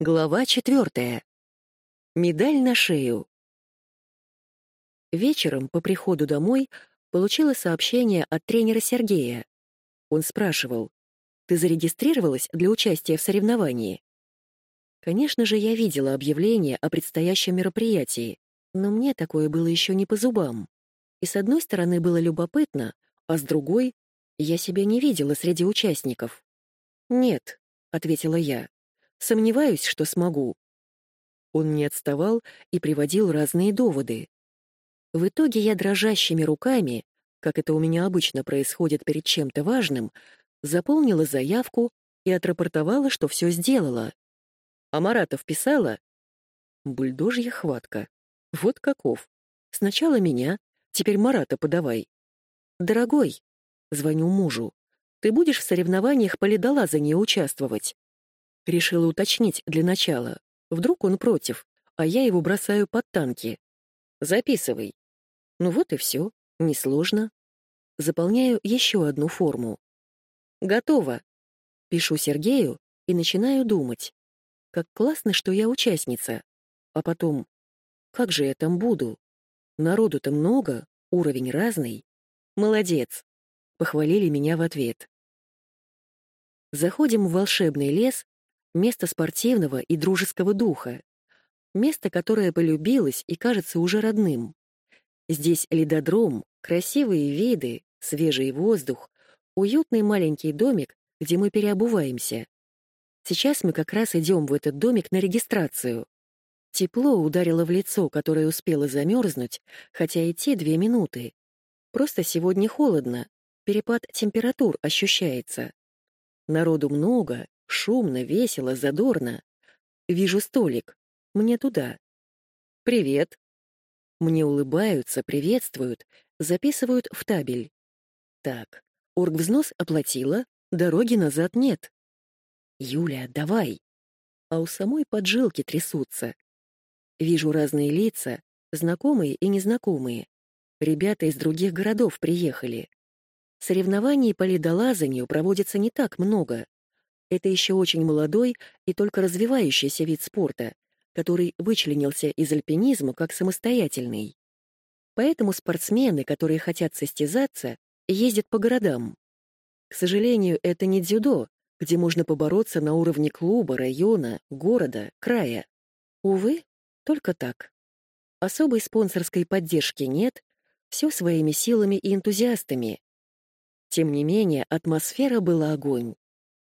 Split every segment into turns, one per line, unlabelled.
Глава четвертая. Медаль на шею. Вечером по приходу домой получила сообщение от тренера Сергея. Он спрашивал, «Ты зарегистрировалась для участия в соревновании?» Конечно же, я видела объявление о предстоящем мероприятии, но мне такое было еще не по зубам. И с одной стороны было любопытно, а с другой — я себя не видела среди участников. «Нет», — ответила я. Сомневаюсь, что смогу». Он не отставал и приводил разные доводы. В итоге я дрожащими руками, как это у меня обычно происходит перед чем-то важным, заполнила заявку и отрапортовала, что все сделала. А Маратов писала? Бульдожья хватка. Вот каков. Сначала меня, теперь Марата подавай. «Дорогой», — звоню мужу, — «ты будешь в соревнованиях по ледолазанию участвовать?» Решила уточнить для начала. Вдруг он против, а я его бросаю под танки. Записывай. Ну вот и все. Несложно. Заполняю еще одну форму. Готово. Пишу Сергею и начинаю думать. Как классно, что я участница. А потом, как же я там буду? Народу-то много, уровень разный. Молодец. Похвалили меня в ответ. Заходим в волшебный лес место спортивного и дружеского духа, место, которое полюбилось и кажется уже родным. Здесь ледодром, красивые виды, свежий воздух, уютный маленький домик, где мы переобуваемся. Сейчас мы как раз идем в этот домик на регистрацию. Тепло ударило в лицо, которое успело замерзнуть, хотя идти две минуты. Просто сегодня холодно, перепад температур ощущается. Народу много, Шумно, весело, задорно. Вижу столик. Мне туда. «Привет». Мне улыбаются, приветствуют, записывают в табель. Так, оргвзнос оплатила, дороги назад нет. «Юля, давай!» А у самой поджилки трясутся. Вижу разные лица, знакомые и незнакомые. Ребята из других городов приехали. Соревнований по ледолазанию проводится не так много. Это еще очень молодой и только развивающийся вид спорта, который вычленился из альпинизма как самостоятельный. Поэтому спортсмены, которые хотят состязаться, ездят по городам. К сожалению, это не дзюдо, где можно побороться на уровне клуба, района, города, края. Увы, только так. Особой спонсорской поддержки нет, все своими силами и энтузиастами. Тем не менее, атмосфера была огонь.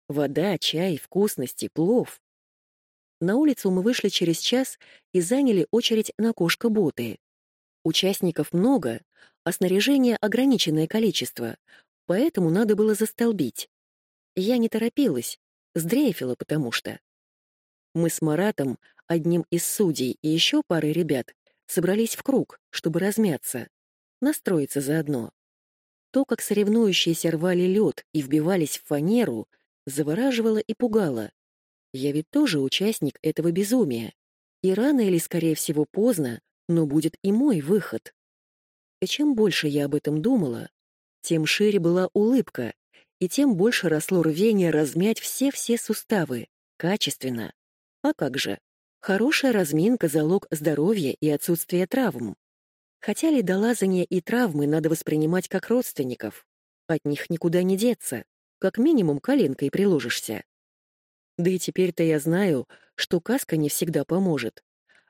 Вода, чай, вкусности, плов. На улицу мы вышли через час и заняли очередь на кошка-боты. Участников много, а снаряжения ограниченное количество, поэтому надо было застолбить. Я не торопилась, сдрейфила потому что. Мы с Маратом, одним из судей и еще парой ребят, собрались в круг, чтобы размяться, настроиться заодно. То, как соревнующиеся рвали лед и вбивались в фанеру — завораживало и пугало. Я ведь тоже участник этого безумия. И рано или, скорее всего, поздно, но будет и мой выход. И чем больше я об этом думала, тем шире была улыбка, и тем больше росло рвение размять все-все суставы, качественно. А как же? Хорошая разминка — залог здоровья и отсутствия травм. Хотя ледолазание и травмы надо воспринимать как родственников. От них никуда не деться как минимум коленкой приложишься. Да и теперь-то я знаю, что каска не всегда поможет.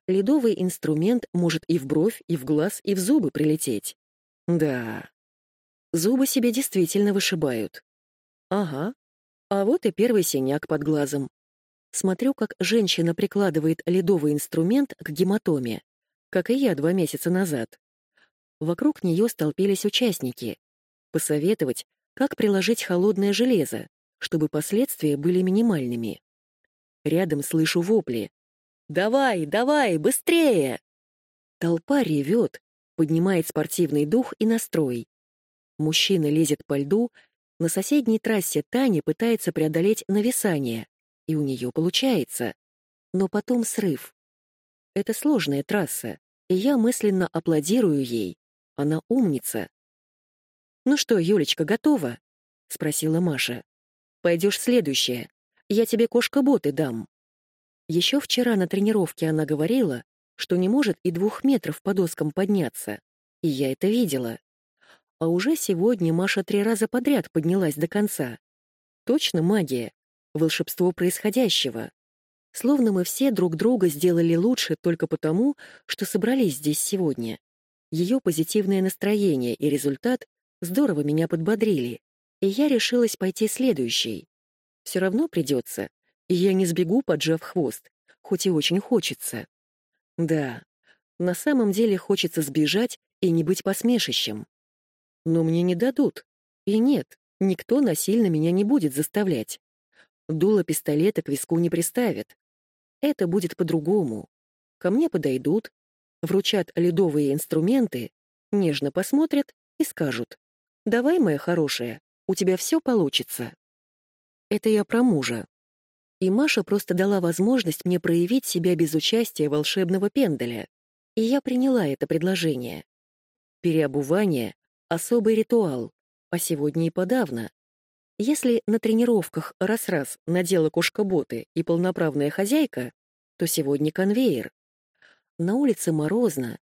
Ледовый инструмент может и в бровь, и в глаз, и в зубы прилететь. Да. Зубы себе действительно вышибают. Ага. А вот и первый синяк под глазом. Смотрю, как женщина прикладывает ледовый инструмент к гематоме, как и я два месяца назад. Вокруг нее столпились участники. Посоветовать, как приложить холодное железо, чтобы последствия были минимальными. Рядом слышу вопли. «Давай, давай, быстрее!» Толпа ревет, поднимает спортивный дух и настрой. Мужчина лезет по льду, на соседней трассе Таня пытается преодолеть нависание, и у нее получается. Но потом срыв. Это сложная трасса, и я мысленно аплодирую ей. Она умница. «Ну что, Юлечка, готова?» — спросила Маша. «Пойдешь следующая. Я тебе кошка-боты дам». Еще вчера на тренировке она говорила, что не может и двух метров по доскам подняться, и я это видела. А уже сегодня Маша три раза подряд поднялась до конца. Точно магия, волшебство происходящего. Словно мы все друг друга сделали лучше только потому, что собрались здесь сегодня. Ее позитивное настроение и результат здорово меня подбодрили, и я решилась пойти следующей. Все равно придется, и я не сбегу, поджав хвост, хоть и очень хочется. Да, на самом деле хочется сбежать и не быть посмешищем. Но мне не дадут. И нет, никто насильно меня не будет заставлять. Дуло пистолета к виску не приставит. Это будет по-другому. Ко мне подойдут, вручат ледовые инструменты, нежно посмотрят и скажут «Давай, моя хорошая, у тебя все получится». Это я про мужа. И Маша просто дала возможность мне проявить себя без участия волшебного пенделя. И я приняла это предложение. Переобувание — особый ритуал, а сегодня и подавно. Если на тренировках раз-раз надела кошка-боты и полноправная хозяйка, то сегодня конвейер. На улице морозно,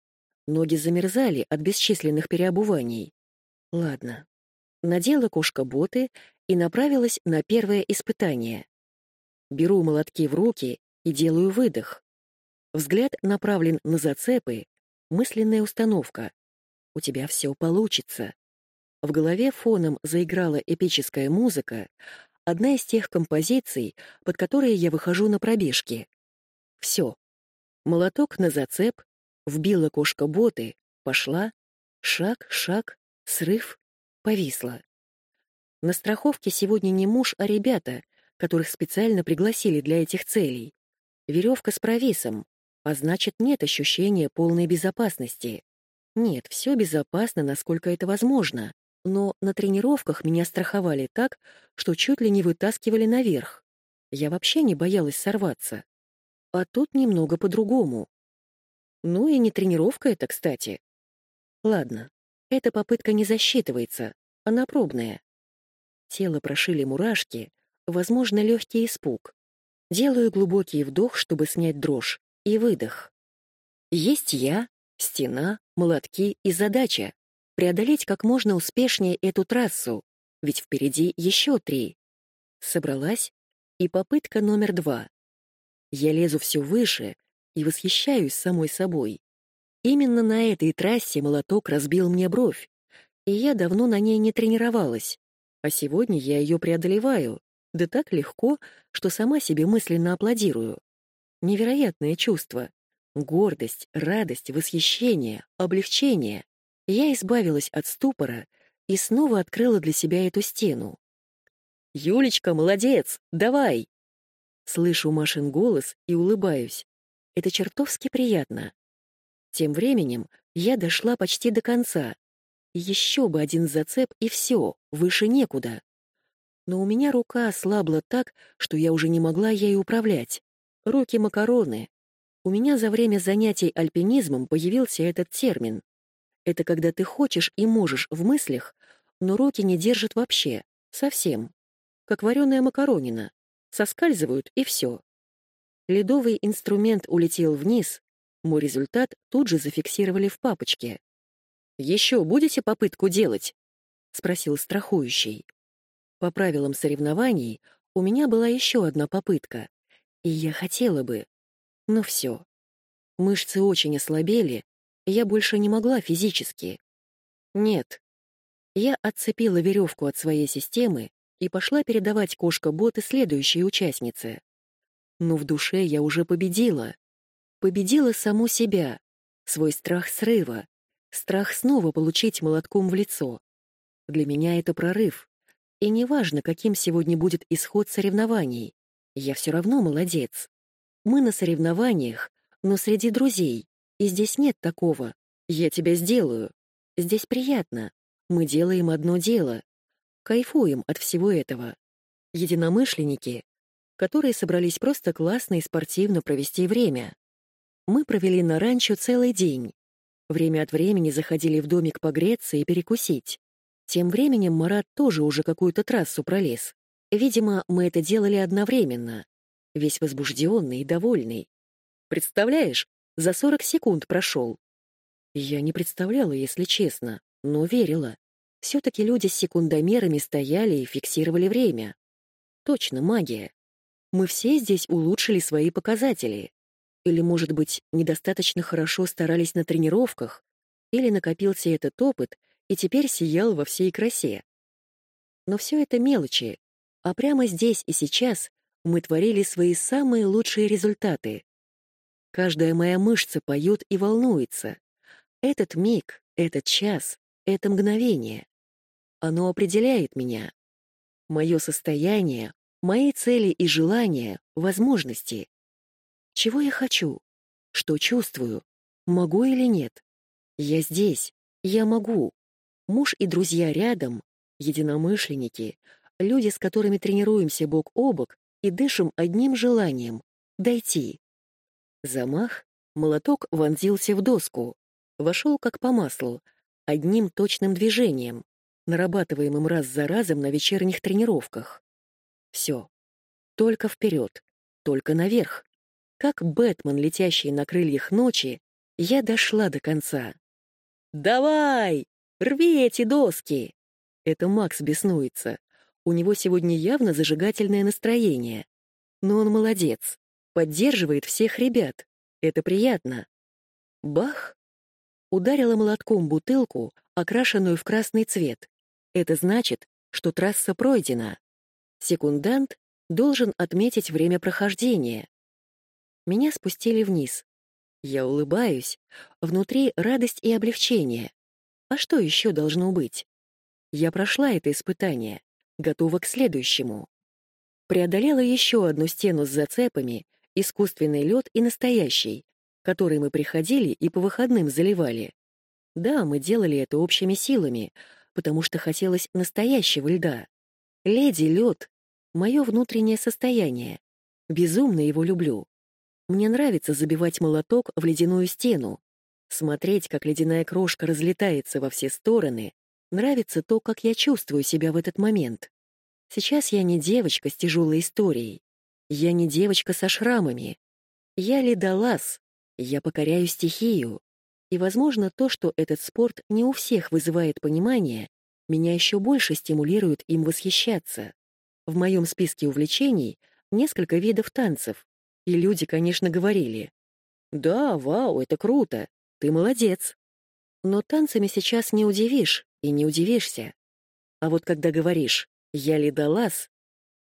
ноги замерзали от бесчисленных переобуваний. Ладно. Надела кошка-боты и направилась на первое испытание. Беру молотки в руки и делаю выдох. Взгляд направлен на зацепы, мысленная установка. У тебя все получится. В голове фоном заиграла эпическая музыка, одна из тех композиций, под которые я выхожу на пробежки. Все. Молоток на зацеп, вбила кошка боты, пошла, шаг, шаг, срыв, повисла. На страховке сегодня не муж, а ребята, которых специально пригласили для этих целей. Веревка с провисом, а значит, нет ощущения полной безопасности. Нет, все безопасно, насколько это возможно, но на тренировках меня страховали так, что чуть ли не вытаскивали наверх. Я вообще не боялась сорваться. А тут немного по-другому. Ну и не тренировка это, кстати. Ладно, эта попытка не засчитывается, она пробная. Тело прошили мурашки, возможно, легкий испуг. Делаю глубокий вдох, чтобы снять дрожь, и выдох. Есть я, стена, молотки и задача — преодолеть как можно успешнее эту трассу, ведь впереди еще три. Собралась, и попытка номер два. Я лезу все выше и восхищаюсь самой собой. Именно на этой трассе молоток разбил мне бровь, и я давно на ней не тренировалась, а сегодня я ее преодолеваю, да так легко, что сама себе мысленно аплодирую. Невероятное чувство. Гордость, радость, восхищение, облегчение. Я избавилась от ступора и снова открыла для себя эту стену. «Юлечка, молодец! Давай!» Слышу Машин голос и улыбаюсь. Это чертовски приятно. Тем временем я дошла почти до конца. Еще бы один зацеп, и все, выше некуда но у меня рука ослабла так, что я уже не могла ею управлять. Руки макароны. У меня за время занятий альпинизмом появился этот термин. Это когда ты хочешь и можешь в мыслях, но руки не держат вообще, совсем. Как вареная макаронина. Соскальзывают, и все. Ледовый инструмент улетел вниз, мой результат тут же зафиксировали в папочке. «Еще будете попытку делать?» — спросил страхующий. По правилам соревнований у меня была еще одна попытка, и я хотела бы. Но все. Мышцы очень ослабели, я больше не могла физически. Нет. Я отцепила веревку от своей системы и пошла передавать кошка-боты следующей участнице. Но в душе я уже победила. Победила саму себя, свой страх срыва, страх снова получить молотком в лицо. Для меня это прорыв. И неважно, каким сегодня будет исход соревнований, я все равно молодец. Мы на соревнованиях, но среди друзей, и здесь нет такого «я тебя сделаю». Здесь приятно. Мы делаем одно дело. Кайфуем от всего этого. Единомышленники, которые собрались просто классно и спортивно провести время. Мы провели на ранчо целый день. Время от времени заходили в домик погреться и перекусить. Тем временем Марат тоже уже какую-то трассу пролез. Видимо, мы это делали одновременно. весь возбужденный и довольный. Представляешь, за 40 секунд прошел. Я не представляла, если честно, но верила. Все-таки люди с секундомерами стояли и фиксировали время. Точно, магия. Мы все здесь улучшили свои показатели. Или, может быть, недостаточно хорошо старались на тренировках, или накопился этот опыт и теперь сиял во всей красе. Но все это мелочи, а прямо здесь и сейчас мы творили свои самые лучшие результаты. Каждая моя мышца поет и волнуется. Этот миг, этот час, это мгновение. Оно определяет меня. Мое состояние, мои цели и желания, возможности. Чего я хочу? Что чувствую? Могу или нет? Я здесь. Я могу. Муж и друзья рядом, единомышленники, люди, с которыми тренируемся бок о бок и дышим одним желанием — дойти. Замах, молоток вонзился в доску, вошел как по маслу, одним точным движением, нарабатываемым раз за разом на вечерних тренировках. Все. Только вперед, только наверх. Как Бэтмен, летящий на крыльях ночи, я дошла до конца. «Давай! Рви эти доски!» Это Макс беснуется. У него сегодня явно зажигательное настроение. Но он молодец. Поддерживает всех ребят. Это приятно. Бах! Ударила молотком бутылку, окрашенную в красный цвет. Это значит, что трасса пройдена. Секундант должен отметить время прохождения. Меня спустили вниз. Я улыбаюсь. Внутри радость и облегчение. А что еще должно быть? Я прошла это испытание, готова к следующему. Преодолела еще одну стену с зацепами, искусственный лед и настоящий, который мы приходили и по выходным заливали. Да, мы делали это общими силами, потому что хотелось настоящего льда. Леди лед — мое внутреннее состояние. Безумно его люблю. Мне нравится забивать молоток в ледяную стену, смотреть, как ледяная крошка разлетается во все стороны, нравится то, как я чувствую себя в этот момент. Сейчас я не девочка с тяжелой историей. Я не девочка со шрамами. Я ледолаз. Я покоряю стихию. И, возможно, то, что этот спорт не у всех вызывает понимание, меня еще больше стимулирует им восхищаться. В моем списке увлечений несколько видов танцев, и люди, конечно, говорили, «Да, вау, это круто, ты молодец». Но танцами сейчас не удивишь и не удивишься. А вот когда говоришь «я ледолаз»,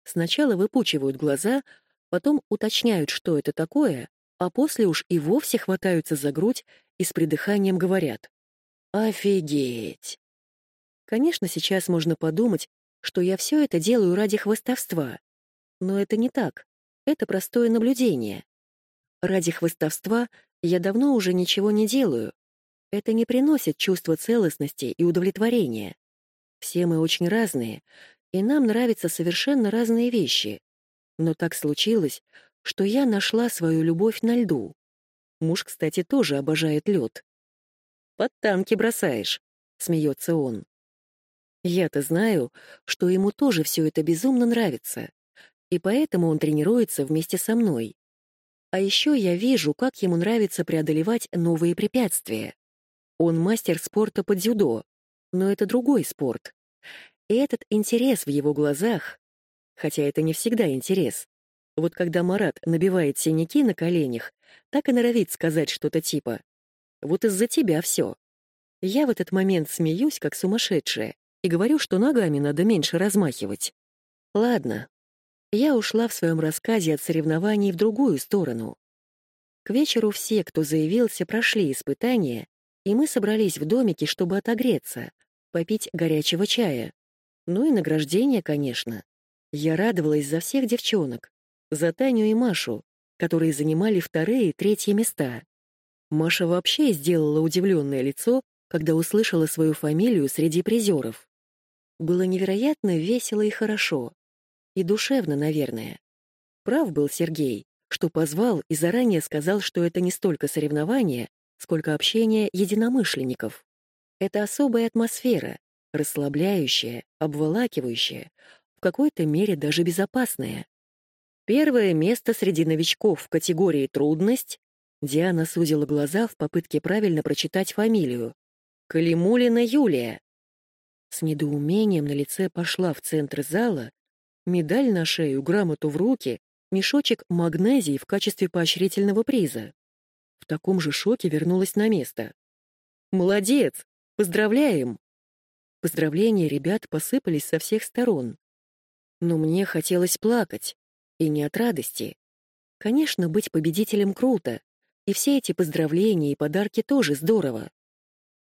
сначала выпучивают глаза, потом уточняют, что это такое, а после уж и вовсе хватаются за грудь и с придыханием говорят «Офигеть!». Конечно, сейчас можно подумать, что я все это делаю ради хвостовства. Но это не так. Это простое наблюдение. Ради хвостовства я давно уже ничего не делаю. Это не приносит чувства целостности и удовлетворения. Все мы очень разные, и нам нравятся совершенно разные вещи. Но так случилось, что я нашла свою любовь на льду. Муж, кстати, тоже обожает лед. «Под танки бросаешь», — смеется он. Я-то знаю, что ему тоже все это безумно нравится и поэтому он тренируется вместе со мной. А еще я вижу, как ему нравится преодолевать новые препятствия. Он мастер спорта по дзюдо, но это другой спорт. И этот интерес в его глазах, хотя это не всегда интерес, вот когда Марат набивает синяки на коленях, так и норовит сказать что-то типа «Вот из-за тебя все». Я в этот момент смеюсь, как сумасшедшая, и говорю, что ногами надо меньше размахивать. Ладно, я ушла в своем рассказе от соревнований в другую сторону. К вечеру все, кто заявился, прошли испытания, и мы собрались в домике, чтобы отогреться, попить горячего чая. Ну и награждение, конечно. Я радовалась за всех девчонок, за Таню и Машу, которые занимали вторые и третьи места. Маша вообще сделала удивленное лицо, когда услышала свою фамилию среди призеров. Было невероятно весело и хорошо. И душевно, наверное. Прав был Сергей, что позвал и заранее сказал, что это не столько соревнование, сколько общение единомышленников. Это особая атмосфера, расслабляющая, обволакивающая, в какой-то мере даже безопасная. Первое место среди новичков в категории «трудность» Диана сузила глаза в попытке правильно прочитать фамилию. Калимулина Юлия. С недоумением на лице пошла в центр зала, медаль на шею, грамоту в руки, мешочек магнезии в качестве поощрительного приза. В таком же шоке вернулась на место. «Молодец! Поздравляем!» Поздравления ребят посыпались со всех сторон. Но мне хотелось плакать, и не от радости. Конечно, быть победителем круто, и все эти поздравления и подарки тоже здорово.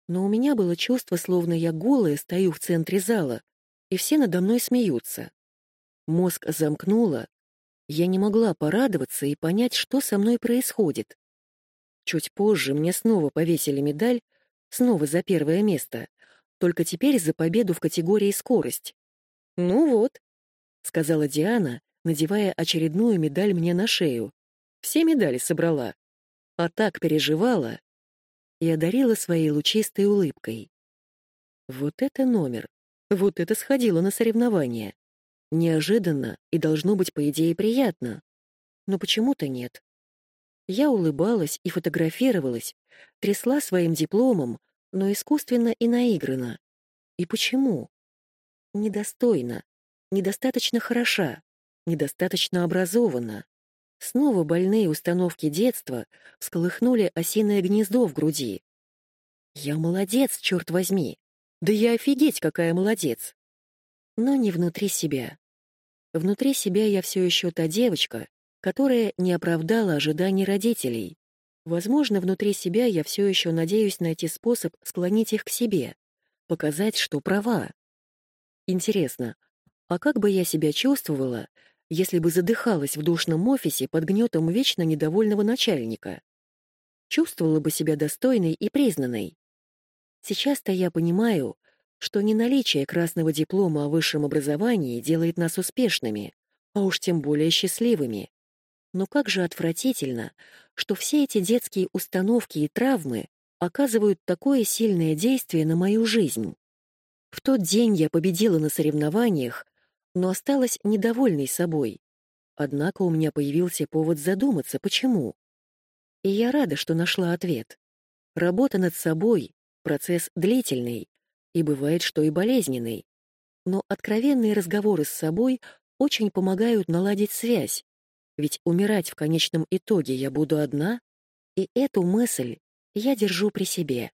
Но у меня было чувство, словно я голая стою в центре зала, и все надо мной смеются. Мозг замкнуло, я не могла порадоваться и понять, что со мной происходит. Чуть позже мне снова повесили медаль, снова за первое место, только теперь за победу в категории «скорость». «Ну вот», — сказала Диана, надевая очередную медаль мне на шею. «Все медали собрала. А так переживала». И одарила своей лучистой улыбкой. Вот это номер. Вот это сходило на соревнования. Неожиданно и должно быть, по идее, приятно. Но почему-то нет. Я улыбалась и фотографировалась, трясла своим дипломом, но искусственно и наигранно. И почему? Недостойно, недостаточно хороша, недостаточно образована. Снова больные установки детства всколыхнули осиное гнездо в груди. Я молодец, черт возьми. Да я офигеть, какая молодец. Но не внутри себя. Внутри себя я все еще та девочка, которая не оправдала ожиданий родителей. Возможно, внутри себя я все еще надеюсь найти способ склонить их к себе, показать, что права. Интересно, а как бы я себя чувствовала, если бы задыхалась в душном офисе под гнетом вечно недовольного начальника? Чувствовала бы себя достойной и признанной. Сейчас-то я понимаю, что не наличие красного диплома о высшем образовании делает нас успешными, а уж тем более счастливыми. Но как же отвратительно, что все эти детские установки и травмы оказывают такое сильное действие на мою жизнь. В тот день я победила на соревнованиях, но осталась недовольной собой. Однако у меня появился повод задуматься, почему. И я рада, что нашла ответ. Работа над собой — процесс длительный, и бывает, что и болезненный. Но откровенные разговоры с собой очень помогают наладить связь, ведь умирать в конечном итоге я буду одна, и эту мысль я держу при себе.